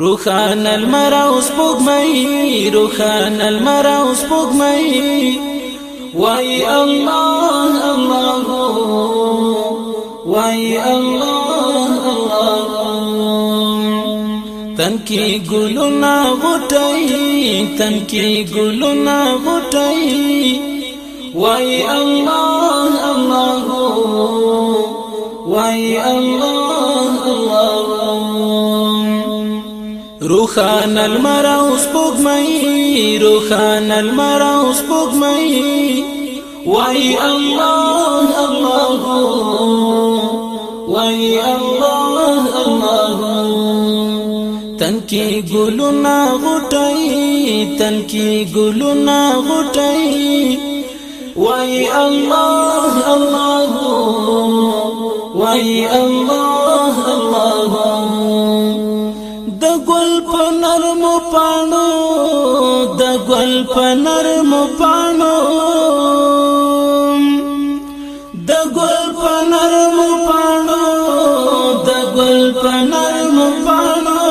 روخان المر أو سپوږمۍ روخان المر أو سپوږمۍ وای الله الله. وای الله الله. تن کی ګلونا غټي تن کی ګلونا غټي وای الله الله. وای الله. روخان المر أو سپوږمۍ روخان المر أو سپوږمۍ وای الله الله. وای الله الله. تنکی ګلونا غټي تنکی ګلونا غټي وای الله الله. وای الله الله. په نرم پانو د ګل په نرم پانو د ګل په نرم پانو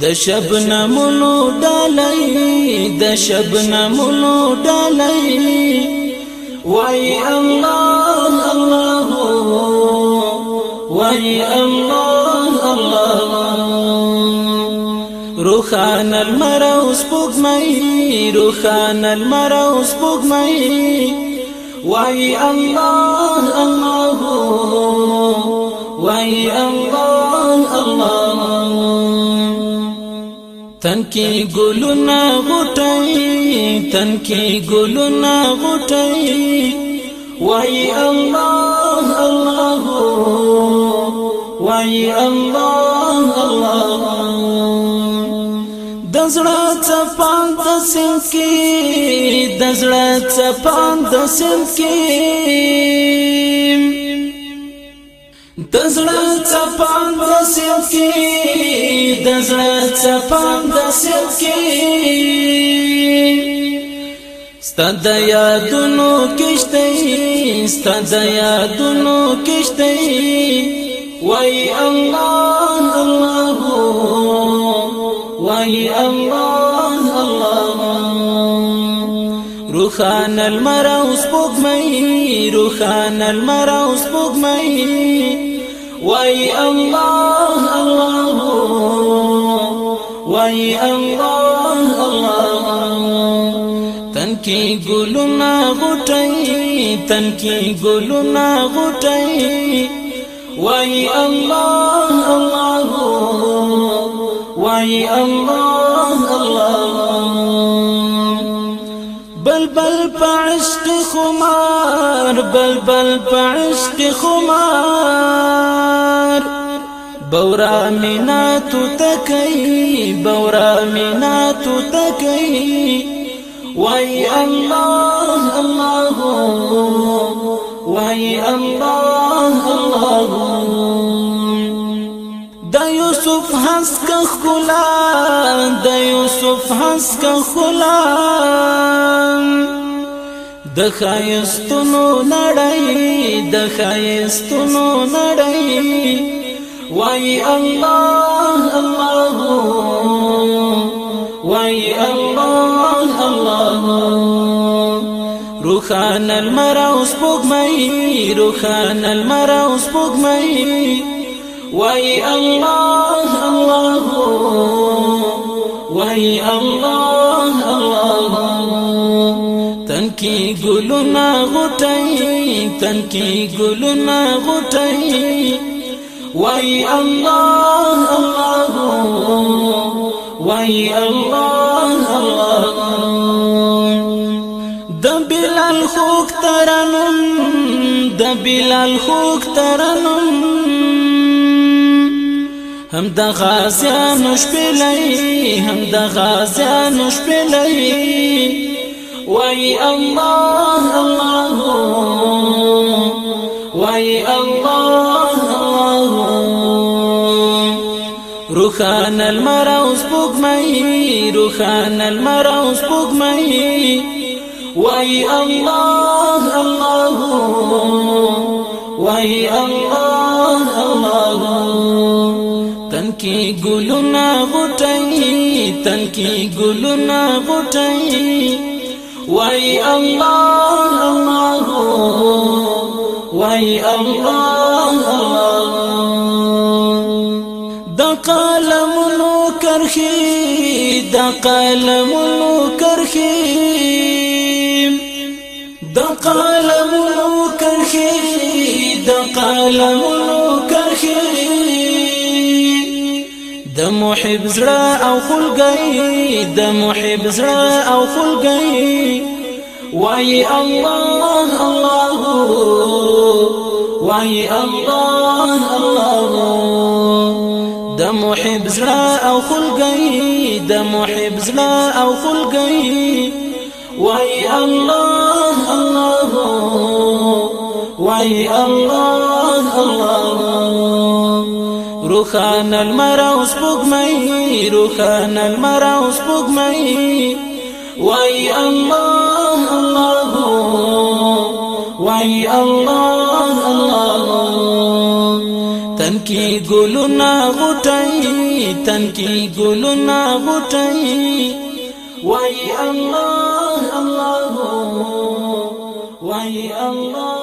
د شبنمونو ډالۍ د شبنمونو ډالۍ. وای الله الله. وای الله روخان المر أو سپوږمۍ روخان المر أو سپوږمۍ وای الله الله وای الله الله. تن کی ګلونا غټي تن کی ګلونا غټي وای الله الله وای الله الله. دزړه چپان د سین کې دزړه چپان د سین کې. دزړه چپان د سین کې دزړه چپان د سین کې. ستاد یادونو کشته ستاد یادونو کشته وای الله الله الله روخان المر أو سپوږمۍ روخان المر أو سپوږمۍ وای الله الله وای الله الله. تن کی ګلونا غټي تن کی ګلونا غټي الله الله. وای الله الله بلبل پعشق خمار بلبل پعشق خمار بورا مناتو تکی بورا مناتو تکی وای الله الله وای الله الله خلا د یوسف کا خلا د خایستونو نړۍ د خایستونو نړۍ. وای الله الله. وای الله الله. روخان المر اوس پوګمای روخان المر اوس پوګمای وای الله الله. وای الله الله. تنکی ګلونا غټي تنکی ګلونا غټي وای الله الله. وای الله الله. د بلال خوک ترنم د بلال خوک ترنم. هم د غازیانو شپلې هم د غازیانو شپلې وای الله الله. وای الله. الله روخان المر اوس پوګمې روخان المر اوس پوګمې وای الله الله. وای الله. تن کی ګلونا غټي تن کی ګلونا غټي وای الله الله وای الله د قلمونو کرخي د قلمونو کرخي د قلمونو کرخي د قلمونو د محب زړه أو خلګي د محب زړه أو خلګي. وای الله الله وای الله الله. د محب زړه أو خلګي د محب زړه أو خلګي. وای الله الله وای الله الله. روخان المرا سپوږمۍ روخان المرا سپوږمۍ وای الله الله وای الله الله تنکی ګلونا غټي تنکی ګلونا غټي وای الله الله وای الله